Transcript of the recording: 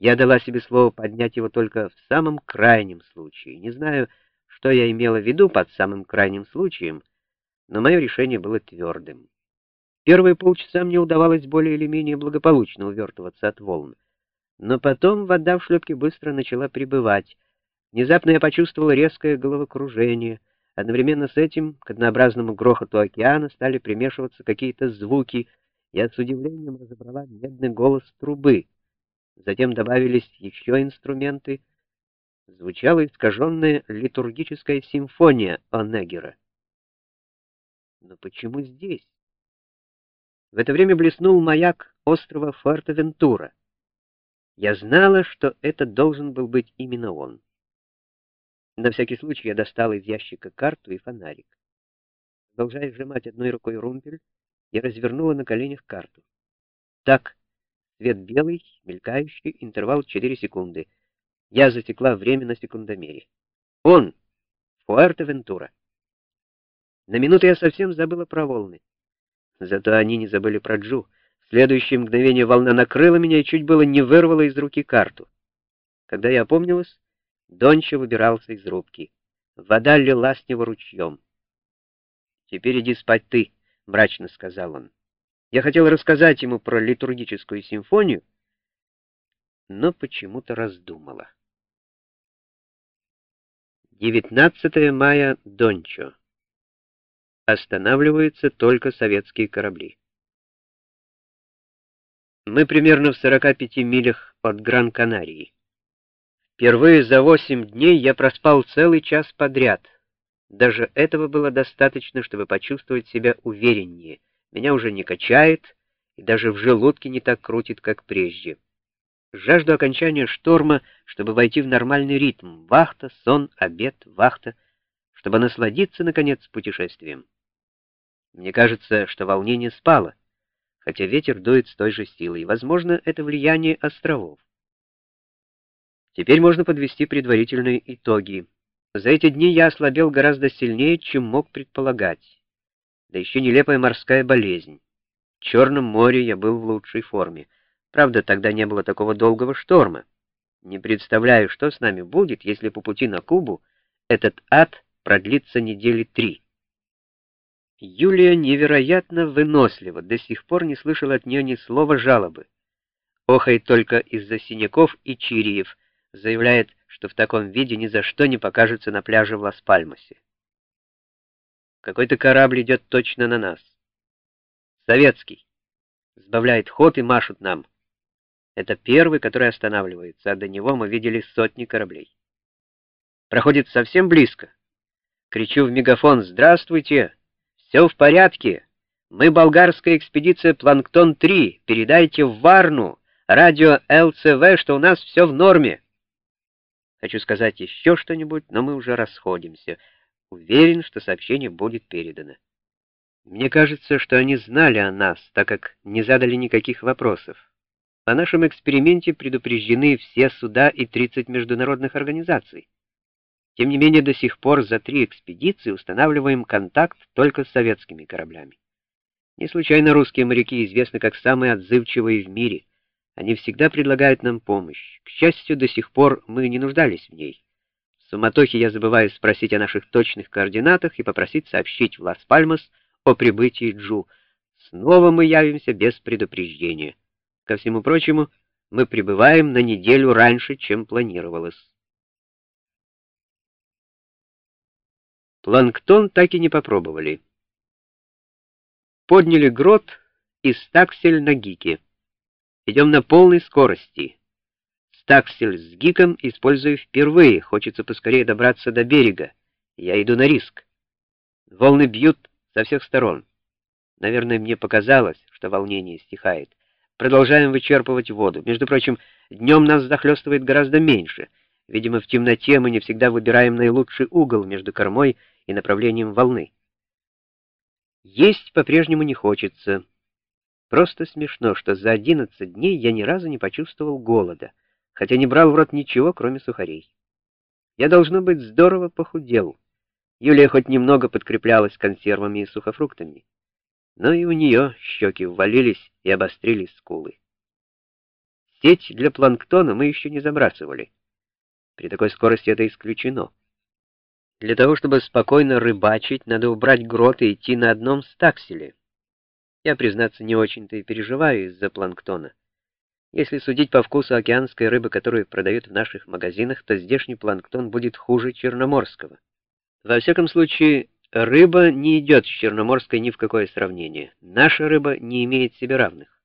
Я дала себе слово поднять его только в самом крайнем случае. Не знаю, что я имела в виду под самым крайним случаем, но мое решение было твердым. Первые полчаса мне удавалось более или менее благополучно увертываться от волн. Но потом вода в шлюпке быстро начала прибывать. Внезапно я почувствовал резкое головокружение. Одновременно с этим к однообразному грохоту океана стали примешиваться какие-то звуки. Я с удивлением разобрала медный голос трубы. Затем добавились еще инструменты. Звучала искаженная литургическая симфония Онегера. Но почему здесь? В это время блеснул маяк острова Фортавентура. Я знала, что это должен был быть именно он. На всякий случай я достала из ящика карту и фонарик. Продолжая сжимать одной рукой румпель, я развернула на коленях карту. Так, цвет белый, мелькающий, интервал 4 секунды. Я засекла время на секундомере. Он! Фуэрте-Вентура. На минуту я совсем забыла про волны. Зато они не забыли про Джу. В следующее мгновение волна накрыла меня и чуть было не вырвала из руки карту. Когда я опомнилась, Донча выбирался из рубки. Вода лила с него ручьем. «Теперь иди спать ты», — мрачно сказал он. Я хотел рассказать ему про литургическую симфонию, но почему-то раздумала. 19 мая, Дончо. Останавливаются только советские корабли. Мы примерно в 45 милях от Гран-Канарии. Впервые за 8 дней я проспал целый час подряд. Даже этого было достаточно, чтобы почувствовать себя увереннее. Меня уже не качает, и даже в желудке не так крутит, как прежде. Жажду окончания шторма, чтобы войти в нормальный ритм. Вахта, сон, обед, вахта, чтобы насладиться, наконец, путешествием. Мне кажется, что волнение спало, хотя ветер дует с той же силой. Возможно, это влияние островов. Теперь можно подвести предварительные итоги. За эти дни я ослабел гораздо сильнее, чем мог предполагать. Да еще нелепая морская болезнь. В Черном море я был в лучшей форме. Правда, тогда не было такого долгого шторма. Не представляю, что с нами будет, если по пути на Кубу этот ад продлится недели три. Юлия невероятно вынослива, до сих пор не слышала от нее ни слова жалобы. Охает только из-за синяков и чириев, заявляет, что в таком виде ни за что не покажется на пляже в Лас-Пальмасе. Какой-то корабль идет точно на нас. Советский. Сбавляет ход и машут нам. Это первый, который останавливается, а до него мы видели сотни кораблей. Проходит совсем близко. Кричу в мегафон «Здравствуйте! Все в порядке! Мы болгарская экспедиция «Планктон-3». Передайте в Варну, радио ЛЦВ, что у нас все в норме. Хочу сказать еще что-нибудь, но мы уже расходимся. Уверен, что сообщение будет передано. Мне кажется, что они знали о нас, так как не задали никаких вопросов. О нашем эксперименте предупреждены все суда и 30 международных организаций. Тем не менее, до сих пор за три экспедиции устанавливаем контакт только с советскими кораблями. Не случайно русские моряки известны как самые отзывчивые в мире. Они всегда предлагают нам помощь. К счастью, до сих пор мы не нуждались в ней. В суматохе я забываю спросить о наших точных координатах и попросить сообщить в Лас-Пальмас о прибытии Джу. Снова мы явимся без предупреждения. Ко всему прочему, мы прибываем на неделю раньше, чем планировалось. Планктон так и не попробовали. Подняли грот и стаксель на гике. Идем на полной скорости. Таксель с Гиком использую впервые, хочется поскорее добраться до берега. Я иду на риск. Волны бьют со всех сторон. Наверное, мне показалось, что волнение стихает. Продолжаем вычерпывать воду. Между прочим, днем нас захлестывает гораздо меньше. Видимо, в темноте мы не всегда выбираем наилучший угол между кормой и направлением волны. Есть по-прежнему не хочется. Просто смешно, что за 11 дней я ни разу не почувствовал голода хотя не брал в рот ничего, кроме сухарей. Я, должно быть, здорово похудел. Юлия хоть немного подкреплялась консервами и сухофруктами, но и у нее щеки ввалились и обострились скулы. Сеть для планктона мы еще не забрасывали. При такой скорости это исключено. Для того, чтобы спокойно рыбачить, надо убрать грот и идти на одном стакселе. Я, признаться, не очень-то и переживаю из-за планктона. Если судить по вкусу океанской рыбы, которую продают в наших магазинах, то здешний планктон будет хуже черноморского. Во всяком случае, рыба не идет с черноморской ни в какое сравнение. Наша рыба не имеет себе равных.